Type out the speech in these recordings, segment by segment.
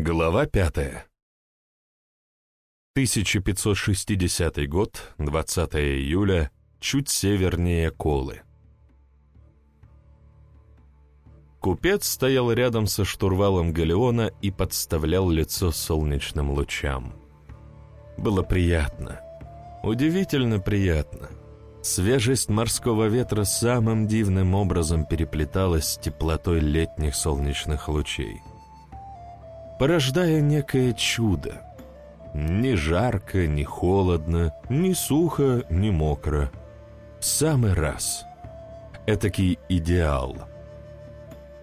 Глава пятая. 1560 год, 20 июля, чуть севернее Колы. Купец стоял рядом со штурвалом галеона и подставлял лицо солнечным лучам. Было приятно, удивительно приятно. Свежесть морского ветра самым дивным образом переплеталась с теплотой летних солнечных лучей порождая некое чудо. Ни жарко, ни холодно, ни сухо, ни мокро. В самый раз. Этакий идеал.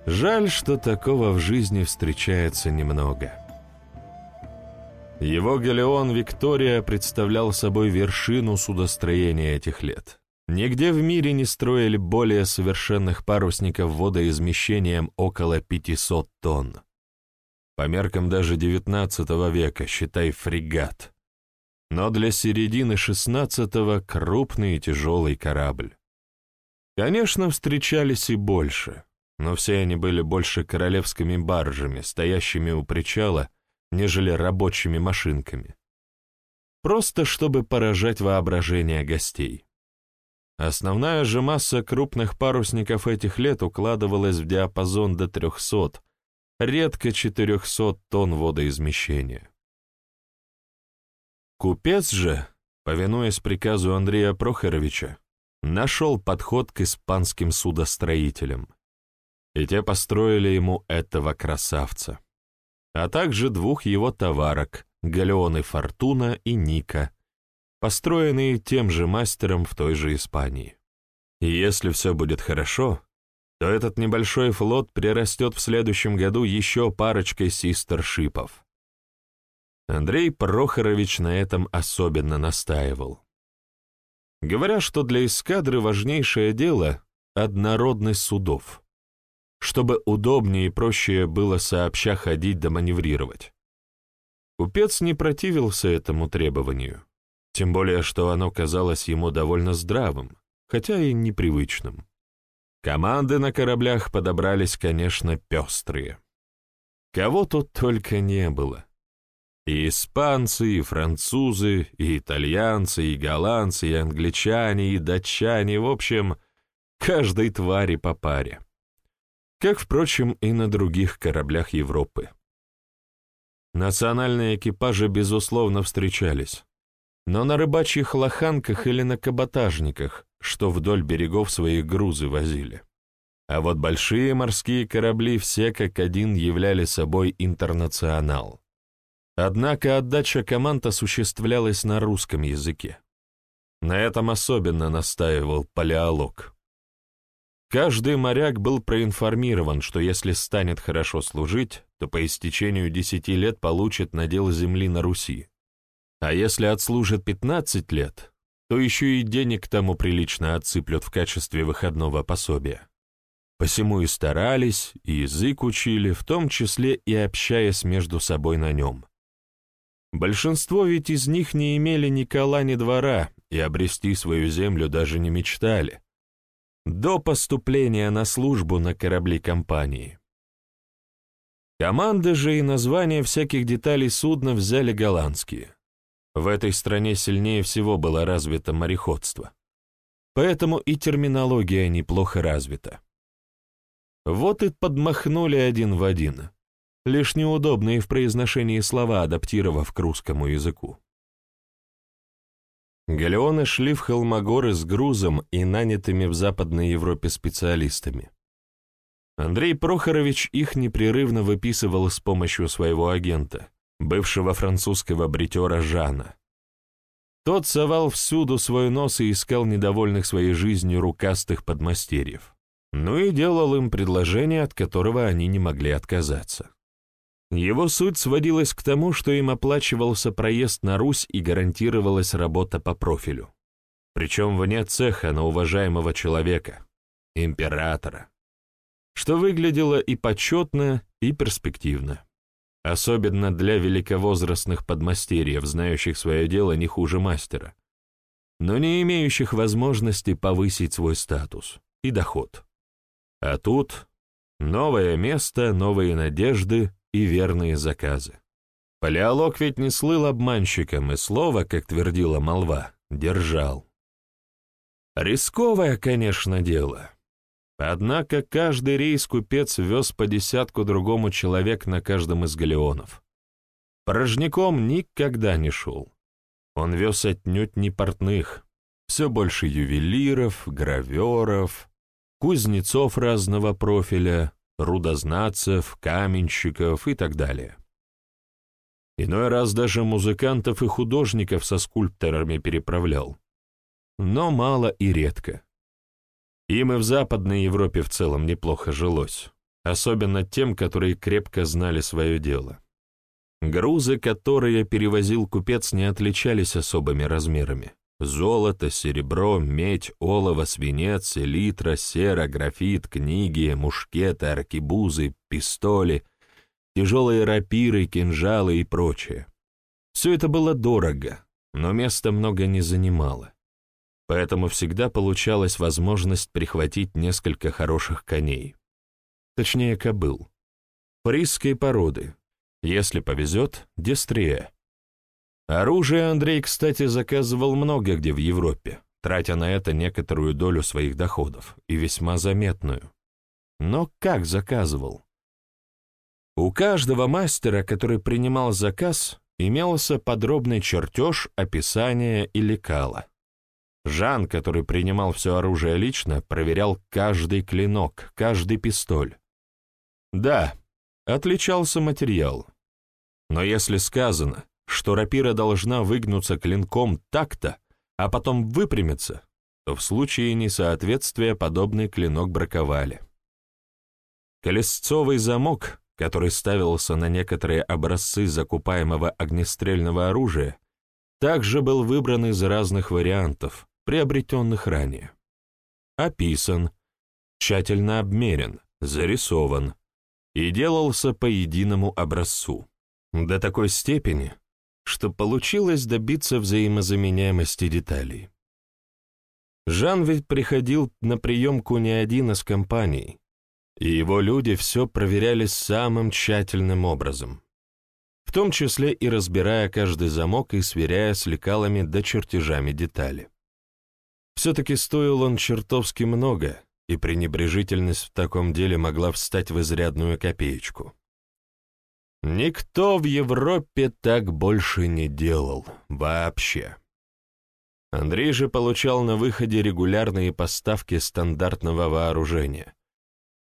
Жаль, что такого в жизни встречается немного. Его галеон «Виктория» представлял собой вершину судостроения этих лет. Нигде в мире не строили более совершенных парусников водоизмещением около 500 тонн. По меркам даже XIX века, считай, фрегат. Но для середины XVI крупный и тяжелый корабль. Конечно, встречались и больше, но все они были больше королевскими баржами, стоящими у причала, нежели рабочими машинками. Просто чтобы поражать воображение гостей. Основная же масса крупных парусников этих лет укладывалась в диапазон до 300, редко 400 тонн водоизмещения. Купец же, повинуясь приказу Андрея Прохоровича, нашел подход к испанским судостроителям, и те построили ему этого красавца, а также двух его товарок, галеоны «Фортуна» и «Ника», построенные тем же мастером в той же Испании. И если все будет хорошо, то этот небольшой флот прирастет в следующем году еще парочкой систершипов. Андрей Прохорович на этом особенно настаивал. Говоря, что для эскадры важнейшее дело — однородность судов, чтобы удобнее и проще было сообща ходить да маневрировать. Купец не противился этому требованию, тем более что оно казалось ему довольно здравым, хотя и непривычным. Команды на кораблях подобрались, конечно, пестрые. Кого тут только не было. И испанцы, и французы, и итальянцы, и голландцы, и англичане, и датчане, в общем, каждой твари по паре. Как, впрочем, и на других кораблях Европы. Национальные экипажи, безусловно, встречались. Но на рыбачьих лоханках или на каботажниках, что вдоль берегов свои грузы возили. А вот большие морские корабли все как один являли собой интернационал. Однако отдача команд осуществлялась на русском языке. На этом особенно настаивал палеолог. Каждый моряк был проинформирован, что если станет хорошо служить, то по истечению десяти лет получит надел земли на Руси. А если отслужит 15 лет, то еще и денег тому прилично отсыплют в качестве выходного пособия. Посему и старались, и язык учили, в том числе и общаясь между собой на нем. Большинство ведь из них не имели ни кола, ни двора, и обрести свою землю даже не мечтали. До поступления на службу на корабли компании. Команды же и названия всяких деталей судна взяли голландские. В этой стране сильнее всего было развито мореходство. Поэтому и терминология неплохо развита. Вот и подмахнули один в один, лишь неудобные в произношении слова адаптировав к русскому языку. Галеоны шли в Холмогоры с грузом и нанятыми в Западной Европе специалистами. Андрей Прохорович их непрерывно выписывал с помощью своего агента, бывшего французского бритера Жана. Тот совал всюду свой нос и искал недовольных своей жизнью рукастых подмастерьев. Ну и делал им предложение, от которого они не могли отказаться. Его суть сводилась к тому, что им оплачивался проезд на Русь и гарантировалась работа по профилю. Причем вне цеха на уважаемого человека, императора. Что выглядело и почетно, и перспективно особенно для великовозрастных подмастерьев, знающих свое дело не хуже мастера, но не имеющих возможности повысить свой статус и доход. А тут новое место, новые надежды и верные заказы. Палеолог ведь не слыл обманщиком, и слово, как твердила молва, держал. Рисковое, конечно, дело. Однако каждый рейс купец вез по десятку другому человек на каждом из галеонов. Порожняком никогда не шел. Он вез отнюдь не портных, все больше ювелиров, граверов, кузнецов разного профиля, рудознатцев, каменщиков и так далее. Иной раз даже музыкантов и художников со скульпторами переправлял. Но мало и редко. Им и в Западной Европе в целом неплохо жилось, особенно тем, которые крепко знали свое дело. Грузы, которые перевозил купец, не отличались особыми размерами. Золото, серебро, медь, олово, свинец, элитра, сера, графит, книги, мушкеты, аркебузы, пистоли, тяжелые рапиры, кинжалы и прочее. Все это было дорого, но места много не занимало поэтому всегда получалась возможность прихватить несколько хороших коней. Точнее, кобыл. Фрисской породы. Если повезет, дестрия. Оружие Андрей, кстати, заказывал много где в Европе, тратя на это некоторую долю своих доходов, и весьма заметную. Но как заказывал? У каждого мастера, который принимал заказ, имелся подробный чертеж, описание и лекала. Жан, который принимал все оружие лично, проверял каждый клинок, каждый пистоль. Да, отличался материал. Но если сказано, что рапира должна выгнуться клинком так-то, а потом выпрямиться, то в случае несоответствия подобный клинок браковали. Колесцовый замок, который ставился на некоторые образцы закупаемого огнестрельного оружия, также был выбран из разных вариантов, приобретенных ранее. Описан, тщательно обмерен, зарисован и делался по единому образцу. До такой степени, что получилось добиться взаимозаменяемости деталей. Жан ведь приходил на приемку не один из компаний, и его люди все проверяли самым тщательным образом, в том числе и разбирая каждый замок и сверяя с лекалами до чертежами детали. Все-таки стоил он чертовски много, и пренебрежительность в таком деле могла встать в изрядную копеечку. Никто в Европе так больше не делал, вообще. Андрей же получал на выходе регулярные поставки стандартного вооружения.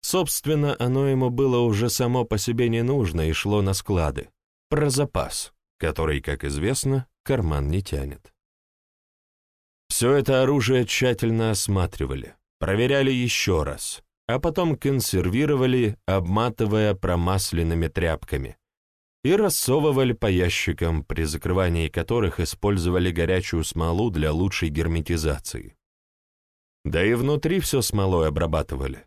Собственно, оно ему было уже само по себе не нужно и шло на склады, про запас, который, как известно, карман не тянет. Все это оружие тщательно осматривали, проверяли еще раз, а потом консервировали, обматывая промасленными тряпками, и рассовывали по ящикам, при закрывании которых использовали горячую смолу для лучшей герметизации. Да и внутри все смолой обрабатывали,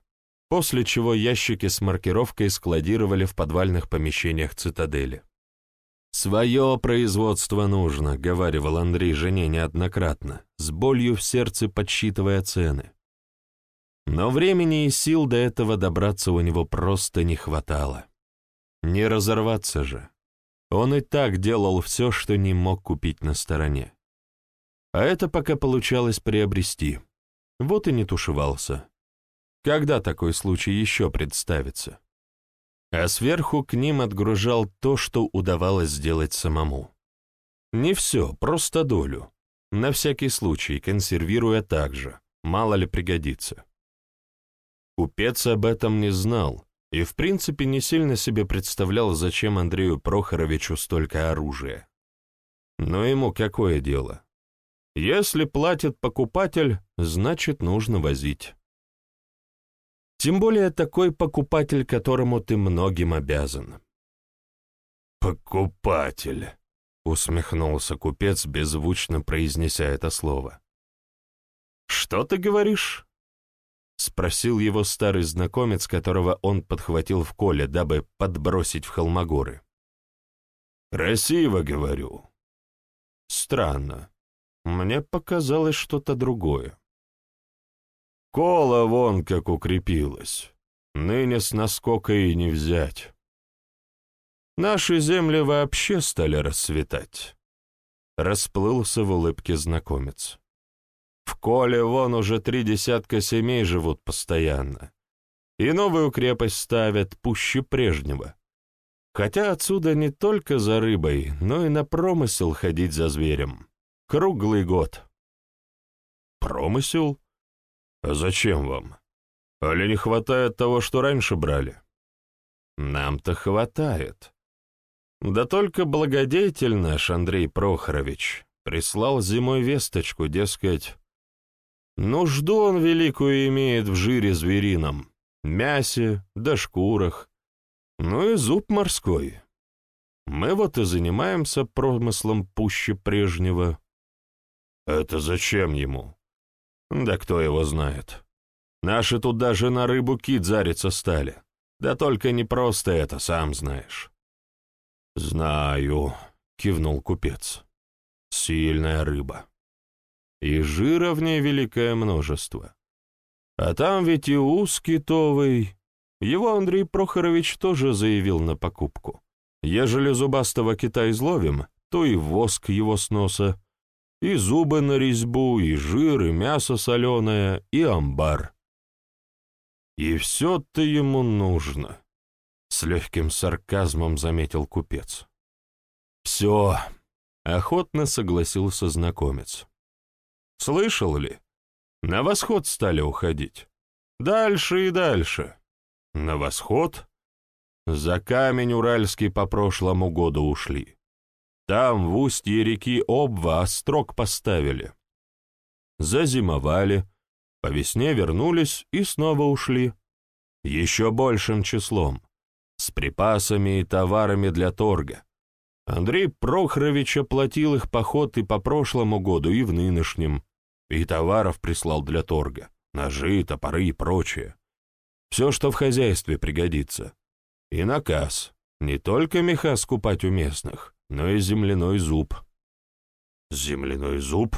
после чего ящики с маркировкой складировали в подвальных помещениях цитадели. «Свое производство нужно», — говаривал Андрей жене неоднократно, с болью в сердце подсчитывая цены. Но времени и сил до этого добраться у него просто не хватало. Не разорваться же. Он и так делал все, что не мог купить на стороне. А это пока получалось приобрести. Вот и не тушевался. Когда такой случай еще представится? А сверху к ним отгружал то, что удавалось сделать самому. Не все, просто долю, на всякий случай, консервируя так же, мало ли пригодится. Купец об этом не знал и, в принципе, не сильно себе представлял, зачем Андрею Прохоровичу столько оружия. Но ему какое дело? Если платит покупатель, значит, нужно возить. Тем более такой покупатель, которому ты многим обязан. «Покупатель», — усмехнулся купец, беззвучно произнеся это слово. «Что ты говоришь?» — спросил его старый знакомец, которого он подхватил в коле, дабы подбросить в холмогоры. «Красиво, говорю». «Странно. Мне показалось что-то другое». Кола вон как укрепилась. Ныне с наскока и не взять. наши земли вообще стали расцветать. Расплылся в улыбке знакомец. В Коле вон уже три десятка семей живут постоянно. И новую крепость ставят пуще прежнего. Хотя отсюда не только за рыбой, но и на промысел ходить за зверем. Круглый год. Промысел? А зачем вам? Али не хватает того, что раньше брали? Нам-то хватает. Да только благодетель наш, Андрей Прохорович, прислал зимой весточку, дескать, нужду он великую имеет в жире зверином, мясе да шкурах, ну и зуб морской. Мы вот и занимаемся промыслом пуще прежнего. Это зачем ему? Да кто его знает. Наши тут даже на рыбу кит зариться стали. Да только не просто это, сам знаешь. «Знаю», — кивнул купец. «Сильная рыба. И жира в ней великое множество. А там ведь и ус китовый. Его Андрей Прохорович тоже заявил на покупку. Ежели зубастого кита изловим, то и воск его с носа, и зубы на резьбу, и жир, и мясо соленое, и амбар. И все-то ему нужно. С легким сарказмом заметил купец. «Все», — охотно согласился знакомец. «Слышал ли? На восход стали уходить. Дальше и дальше. На восход? За камень Уральский по прошлому году ушли. Там, в устье реки Обва, острог поставили. Зазимовали, по весне вернулись и снова ушли. Еще большим числом с припасами и товарами для торга. Андрей Прохорович оплатил их поход и по прошлому году, и в нынешнем, и товаров прислал для торга, ножи, топоры и прочее. Все, что в хозяйстве пригодится. И наказ — не только меха скупать у местных, но и земляной зуб. Земляной зуб?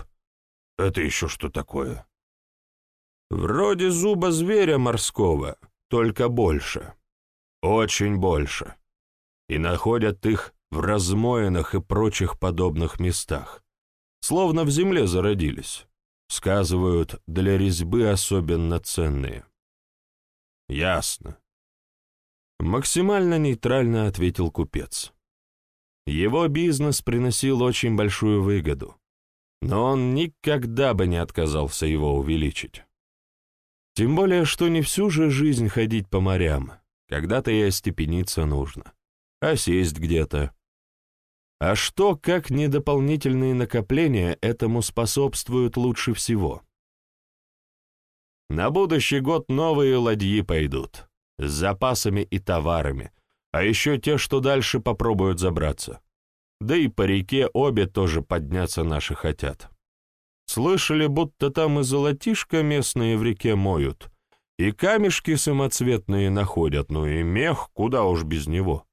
Это еще что такое? Вроде зуба зверя морского, только больше. Очень больше. И находят их в размоинах и прочих подобных местах. Словно в земле зародились. Сказывают, для резьбы особенно ценные. Ясно. Максимально нейтрально ответил купец. Его бизнес приносил очень большую выгоду, но он никогда бы не отказался его увеличить. Тем более, что не всю же жизнь ходить по морям. Когда-то и остепениться нужно. А сесть где-то. А что, как не дополнительные накопления, этому способствуют лучше всего? На будущий год новые ладьи пойдут. С запасами и товарами. А еще те, что дальше попробуют забраться. Да и по реке обе тоже подняться наши хотят. Слышали, будто там и золотишко местные в реке моют — и камешки самоцветные находят, ну и мех, куда уж без него.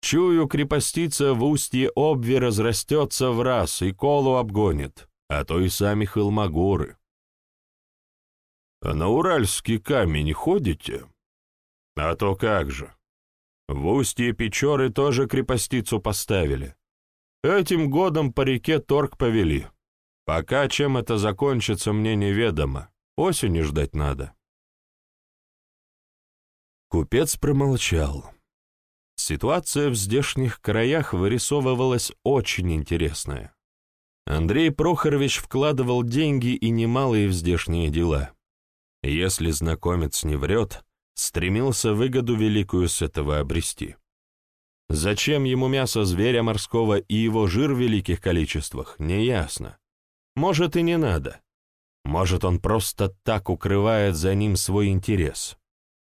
Чую, крепостица в устье обви разрастется в раз и колу обгонит, а то и сами холмогоры. А на Уральский камень ходите? А то как же. В устье Печоры тоже крепостицу поставили. Этим годом по реке торг повели. Пока чем это закончится, мне неведомо. Осени ждать надо. Купец промолчал. Ситуация в здешних краях вырисовывалась очень интересная. Андрей Прохорович вкладывал деньги и немалые в здешние дела. Если знакомец не врет, стремился выгоду великую с этого обрести. Зачем ему мясо зверя морского и его жир в великих количествах, неясно. Может и не надо. Может он просто так укрывает за ним свой интерес.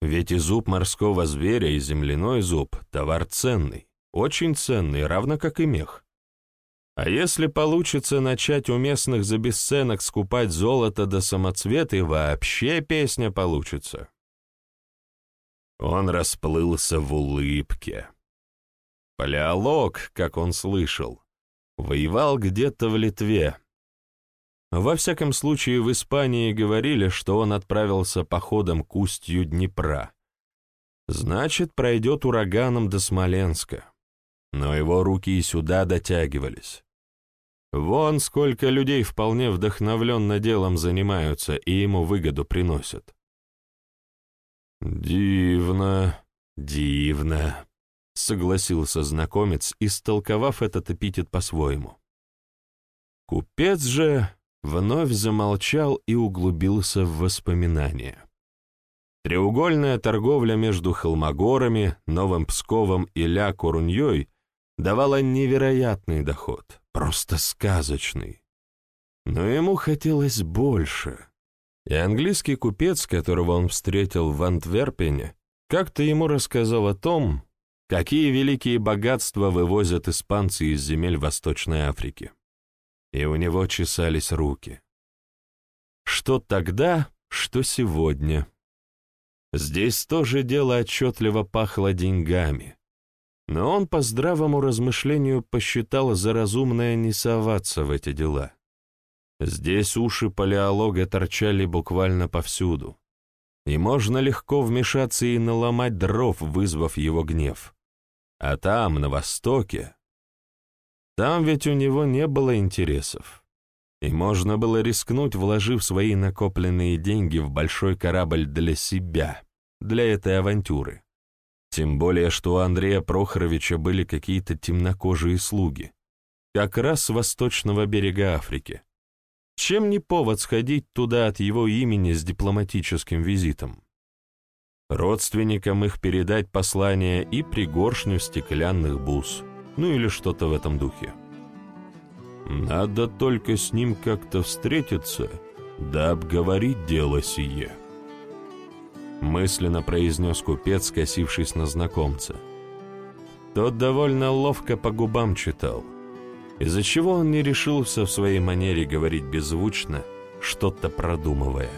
Ведь и зуб морского зверя, и земляной зуб — товар ценный, очень ценный, равно как и мех. А если получится начать у местных за бесценок скупать золото до самоцветы, вообще песня получится. Он расплылся в улыбке. Палеолог, как он слышал, воевал где-то в Литве, во всяком случае, в Испании говорили, что он отправился походом к устью Днепра. Значит, пройдет ураганом до Смоленска. но его руки и сюда дотягивались. Вон сколько людей вполне вдохновленно делом занимаются и ему выгоду приносят. «Дивно, дивно», — согласился знакомец, истолковав этот эпитет по-своему. Купец же вновь замолчал и углубился в воспоминания. Треугольная торговля между Холмогорами, Новым Псковом и Ля-Коруньей давала невероятный доход, просто сказочный. Но ему хотелось больше. И английский купец, которого он встретил в Антверпене, как-то ему рассказал о том, какие великие богатства вывозят испанцы из земель Восточной Африки. И у него чесались руки. Что тогда, что сегодня. Здесь тоже дело отчетливо пахло деньгами. Но он по здравому размышлению посчитал за разумное не соваться в эти дела. Здесь уши палеолога торчали буквально повсюду. И можно легко вмешаться и наломать дров, вызвав его гнев. А там, на востоке... Там ведь у него не было интересов. И можно было рискнуть, вложив свои накопленные деньги в большой корабль для себя, для этой авантюры. Тем более, что у Андрея Прохоровича были какие-то темнокожие слуги, как раз с восточного берега Африки. Чем не повод сходить туда от его имени с дипломатическим визитом? Родственникам их передать послание и пригоршню стеклянных бус, ну или что-то в этом духе. Надо только с ним как-то встретиться, да обговорить дело сие. Мысленно произнес купец, косившись на знакомца. Тот довольно ловко по губам читал, из-за чего он не решился в своей манере говорить беззвучно, что-то продумывая.